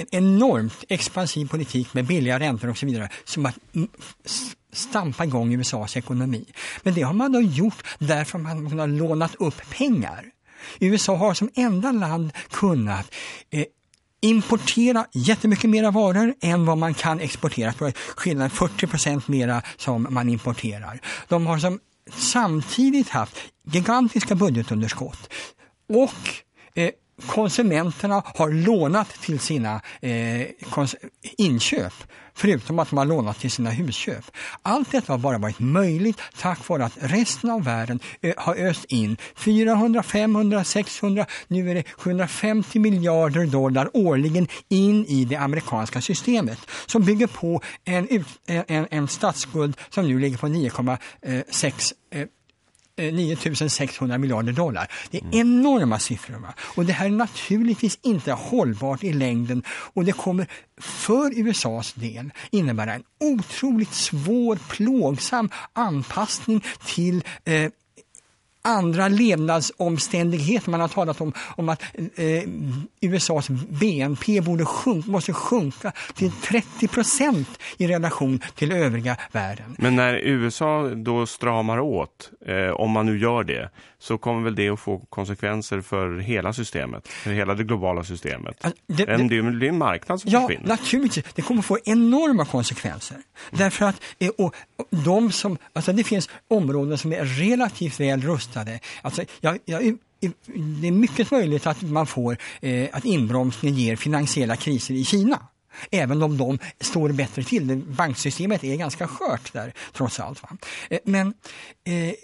en enormt expansiv politik med billiga räntor och så vidare som att stampa igång USAs ekonomi. Men det har man då gjort därför att man har lånat upp pengar. USA har som enda land kunnat eh, importera jättemycket mera varor än vad man kan exportera. Skillnaden 40 procent mera som man importerar. De har som samtidigt haft gigantiska budgetunderskott och eh, konsumenterna har lånat till sina eh, inköp, förutom att de har lånat till sina husköp. Allt detta har bara varit möjligt tack vare att resten av världen har öst in 400, 500, 600, nu är det 750 miljarder dollar årligen in i det amerikanska systemet som bygger på en, en, en statsskuld som nu ligger på 9,6 Eh, 9600 miljarder dollar. Det är enorma siffror. Va? Och det här är naturligtvis inte hållbart i längden och det kommer för USAs del innebära en otroligt svår, plågsam anpassning till eh, andra levnadsomständigheter. Man har talat om, om att eh, eh USAs BNP borde sjunk, måste sjunka till 30 procent i relation till övriga världen. Men när USA då stramar åt, eh, om man nu gör det, så kommer väl det att få konsekvenser för hela systemet, för hela det globala systemet. Det, det, det är en marknad som ja, försvinner. Ja, naturligtvis. Det kommer få enorma konsekvenser. Mm. Därför att eh, och, de som, alltså det finns områden som är relativt väl rustade. Alltså, jag, jag det är mycket möjligt att man får eh, att inbromsningen ger finansiella kriser i Kina. Även om de står bättre till. Banksystemet är ganska skört där trots allt. Va? Eh, men eh,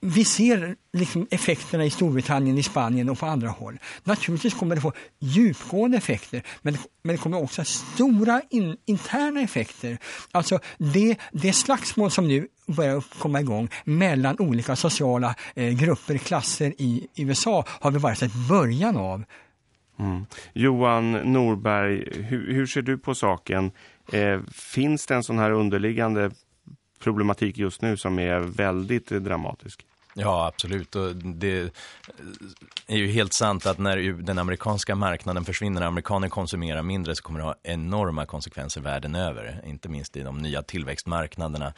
vi ser liksom effekterna i Storbritannien, i Spanien och på andra håll. Naturligtvis kommer det få djupgående effekter men, men det kommer också stora in, interna effekter. Alltså det, det slagsmål som nu börjar komma igång mellan olika sociala eh, grupper, klasser i USA har vi bara sett början av. Mm. Johan Norberg, hur, hur, ser du på saken? Eh, finns det en sån här underliggande problematik just nu som är väldigt dramatisk? Ja, absolut. Och det är ju helt sant att när den amerikanska marknaden försvinner, amerikaner konsumerar mindre så kommer det ha enorma konsekvenser världen över. Inte minst i de nya tillväxtmarknaderna,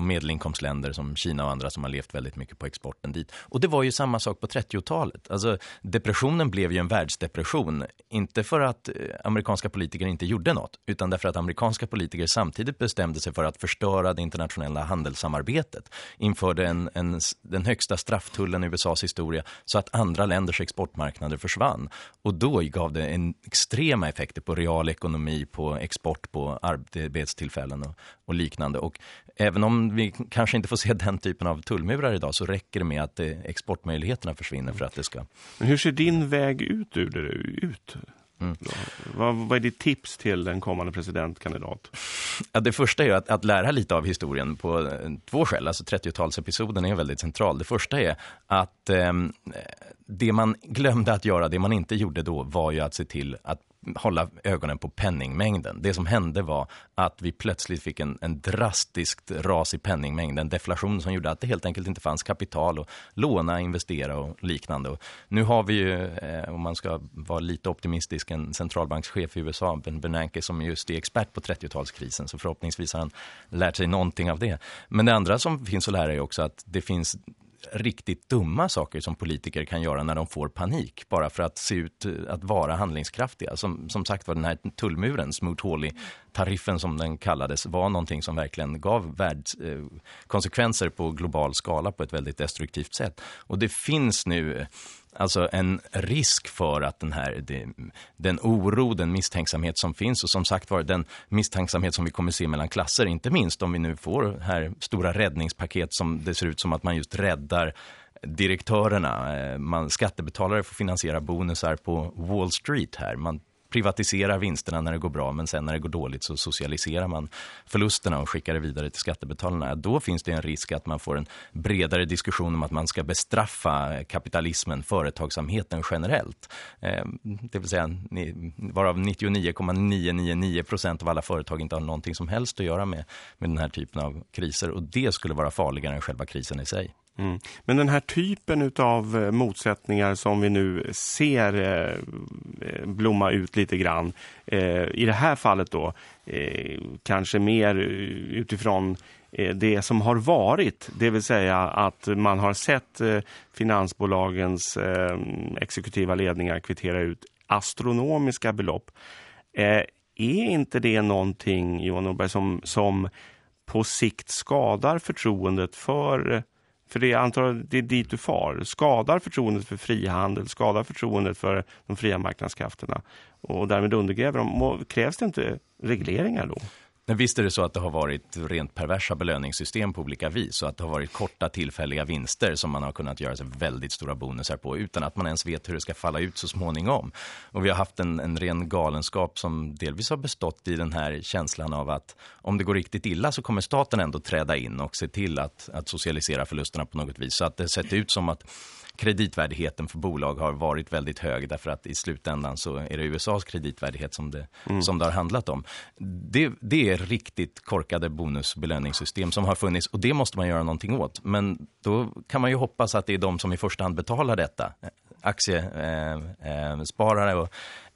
medelinkomstländer som Kina och andra som har levt väldigt mycket på exporten dit. Och det var ju samma sak på 30-talet. Alltså, depressionen blev ju en världsdepression. Inte för att eh, amerikanska politiker inte gjorde något, utan därför att amerikanska politiker samtidigt bestämde sig för att förstöra det internationella handelssamarbetet. Införde en, en, den högsta strafftullen i USAs historia så att andra länders exportmarknader försvann. Och då gav det en extrema effekter på real ekonomi, på export, på arbetstillfällen och, och liknande. Och även om vi kanske inte får se den typen av tullmurar idag så räcker det med att eh, exportmöjligheterna försvinner för att det ska... Men hur ser din väg ut ur det ut? Mm. Vad, vad, är ditt tips till en kommande presidentkandidat? Ja, det första är att, att lära lite av historien på eh, två skäl. Alltså 30-talsepisoden är väldigt central. Det första är att eh, det man glömde att göra, det man inte gjorde då var ju att se till att hålla ögonen på penningmängden. Det som hände var att vi plötsligt fick en, en drastiskt ras i penningmängden, deflation som gjorde att det helt enkelt inte fanns kapital att låna, investera och liknande. Och nu har vi ju, eh, om man ska vara lite optimistisk, en centralbankschef i USA, Ben Bernanke, som just är expert på 30-talskrisen, så förhoppningsvis har han lärt sig någonting av det. Men det andra som finns att lära är också att det finns riktigt dumma saker som politiker kan göra när de får panik bara för att se ut eh, att vara handlingskraftiga. Som, som sagt var den här tullmuren, Smooth-Hawley tariffen som den kallades, var någonting som verkligen gav världs, eh, konsekvenser på global skala på ett väldigt destruktivt sätt. Och det finns nu eh, Alltså en risk för att den här, den oro, den misstänksamhet som finns och som sagt var den misstänksamhet som vi kommer se mellan klasser, inte minst om vi nu får här stora räddningspaket som det ser ut som att man just räddar direktörerna, eh, man, skattebetalare får finansiera bonusar på Wall Street här. Man privatiserar vinsterna när det går bra men sen när det går dåligt så socialiserar man förlusterna och skickar det vidare till skattebetalarna. Då finns det en risk att man får en bredare diskussion om att man ska bestraffa kapitalismen, företagsamheten generellt. Ehm, det vill säga varav 99,999 procent av alla företag inte har någonting som helst att göra med, med den här typen av kriser och det skulle vara farligare än själva krisen i sig. Mm. Men den här typen av eh, motsättningar som vi nu ser eh, eh, blomma ut lite grann, i det här fallet då kanske mer utifrån det som har varit, det vill säga att man har sett finansbolagens exekutiva ledningar kvittera ut astronomiska belopp. är inte det någonting, Johan Norberg, som, som på sikt skadar förtroendet för för det, antar, det är dit du far. Skadar förtroendet för frihandel, skadar förtroendet för de fria marknadskrafterna och därmed undergräver dem. Krävs det inte regleringar då? Men visst är det så att det har varit rent perversa belöningssystem på olika vis så att det har varit korta tillfälliga vinster som man har kunnat göra sig väldigt stora bonusar på utan att man ens vet hur det ska falla ut så småningom. Och vi har haft en, en ren galenskap som delvis har bestått i den här känslan av att om det går riktigt illa så kommer staten ändå träda in och se till att, att socialisera förlusterna på något vis. Så att det sett ut som att kreditvärdigheten för bolag har varit väldigt hög därför att i slutändan så är det USAs kreditvärdighet som det, mm. som det har handlat om. Det, det är riktigt korkade bonusbelöningssystem som har funnits och det måste man göra någonting åt. Men då kan man ju hoppas att det är de som i första hand betalar detta aktiesparare eh, eh, och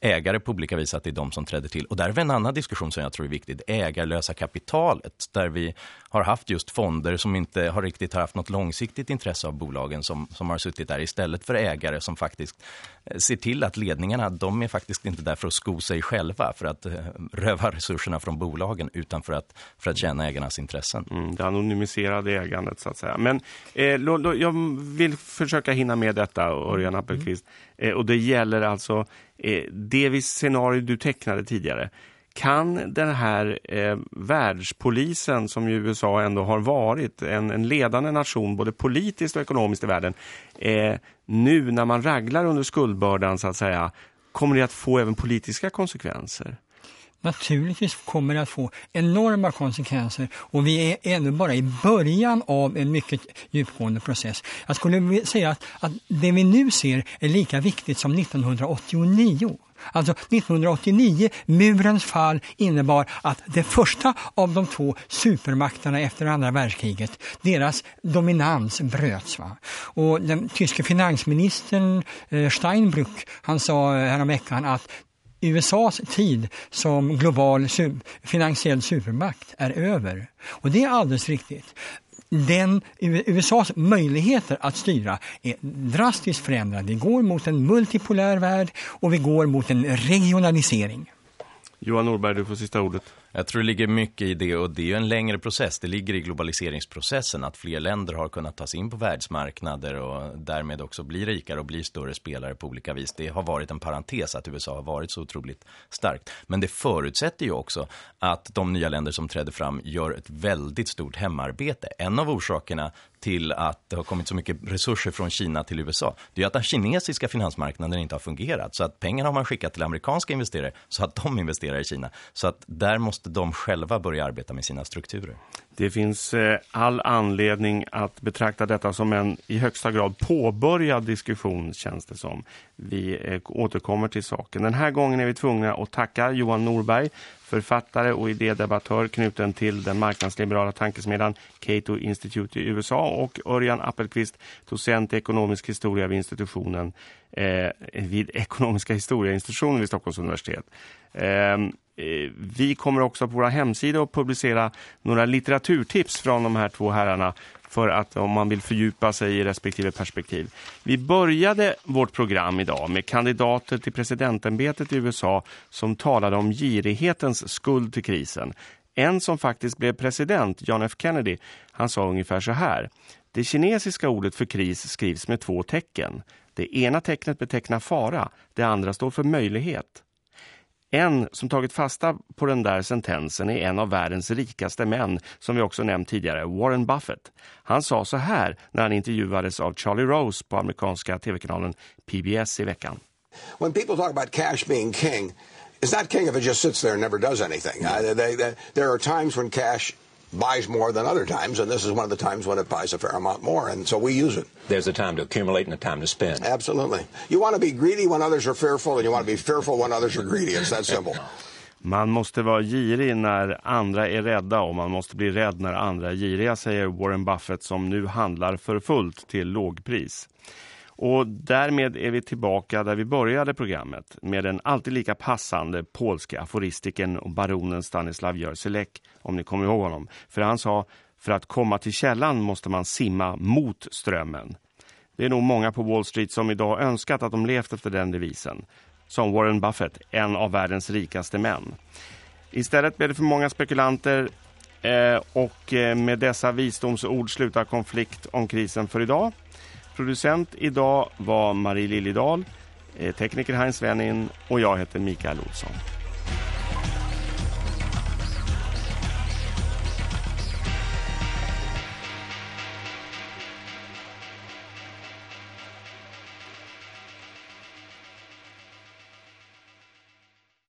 ägare på olika vis att det är de som trädde till. Och där är en annan diskussion som jag tror är viktig. Ägarlösa kapitalet där vi har haft just fonder som inte har riktigt haft något långsiktigt intresse av bolagen som, som har suttit där istället för ägare som faktiskt eh, ser till att ledningarna, de är faktiskt inte där för att sko sig själva för att eh, röva resurserna från bolagen utan för att, för att tjäna ägarnas intressen. Mm, det anonymiserade ägandet så att säga. Men eh, lo, lo, jag vill försöka hinna med detta, Örjan Appelqvist. Mm. Eh, och det gäller alltså Eh, det scenario du tecknade tidigare. Kan den här eh, världspolisen som ju USA ändå har varit en, en ledande nation både politiskt och ekonomiskt i världen eh, nu när man raglar under skuldbördan så att säga kommer det att få även politiska konsekvenser? Naturligtvis kommer det att få enorma konsekvenser och vi är ännu bara i början av en mycket djupgående process. Jag skulle säga att, att det vi nu ser är lika viktigt som 1989. Alltså 1989, murens fall innebar att det första av de två supermakterna efter andra världskriget, deras dominans bröts. Va? Och den tyske finansministern eh, Steinbrück, han sa eh, häromveckan att USAs tid som global finansiell supermakt är över. Och det är alldeles riktigt. Den, USAs möjligheter att styra är drastiskt förändrade. Vi går mot en multipolär värld och vi går mot en regionalisering. Johan Norberg, du får sista ordet. Jag tror det ligger mycket i det och det är ju en längre process. Det ligger i globaliseringsprocessen att fler länder har kunnat ta sig in på världsmarknader och därmed också bli rikare och bli större spelare på olika vis. Det har varit en parentes att USA har varit så otroligt starkt. Men det förutsätter ju också att de nya länder som träder fram gör ett väldigt stort hemarbete. En av orsakerna till att det har kommit så mycket resurser från Kina till USA. Det är att den kinesiska finansmarknaden inte har fungerat. Så att pengarna har man skickat till amerikanska investerare så att de investerar i Kina. Så att där måste de själva börja arbeta med sina strukturer. Det finns eh, all anledning att betrakta detta som en i högsta grad påbörjad diskussion känns det som. Vi eh, återkommer till saken. Den här gången är vi tvungna att tacka Johan Norberg, författare och idédebattör knuten till den marknadsliberala tankesmedjan Cato Institute i USA och Örjan Appelqvist, docent i ekonomisk historia vid institutionen eh, vid ekonomiska historieinstitutionen vid Stockholms universitet. Eh, Eh, vi kommer också på våra hemsida att publicera några litteraturtips från de här två herrarna för att om man vill fördjupa sig i respektive perspektiv. Vi började vårt program idag med kandidater till presidentämbetet i USA som talade om girighetens skuld till krisen. En som faktiskt blev president, John F. Kennedy, han sa ungefär så här. Det kinesiska ordet för kris skrivs med två tecken. Det ena tecknet betecknar fara, det andra står för möjlighet. En som tagit fasta på den där sentensen är en av världens rikaste män som vi också nämnt tidigare, Warren Buffett. Han sa så här när han intervjuades av Charlie Rose på amerikanska tv-kanalen PBS i veckan. When people talk about cash being king, It's not king if it just sits there and never does anything. Uh, they, they, there are times when cash buys more than other times, and this is one of the times when it buys a fair amount more, and so we use it. There's a time to accumulate and a time to spend. Absolutely. You want to be greedy when others are fearful, and you want to be fearful when others are greedy. It's that simple. Man måste vara girig när andra är rädda och man måste bli rädd när andra är giriga, säger Warren Buffett som nu handlar för fullt till lågpris. Och därmed är vi tillbaka där vi började programmet med den alltid lika passande polska aforistiken och baronen Stanislav Jörselek, om ni kommer ihåg honom. För han sa, för att komma till källan måste man simma mot strömmen. Det är nog många på Wall Street som idag önskat att de levt efter den devisen. Som Warren Buffett, en av världens rikaste män. Istället blev det för många spekulanter eh, och eh, med dessa visdomsord slutar konflikt om krisen för idag. Producent idag var Marie Liljedahl, eh, tekniker Heinz Wennin och jag heter Mikael Olsson.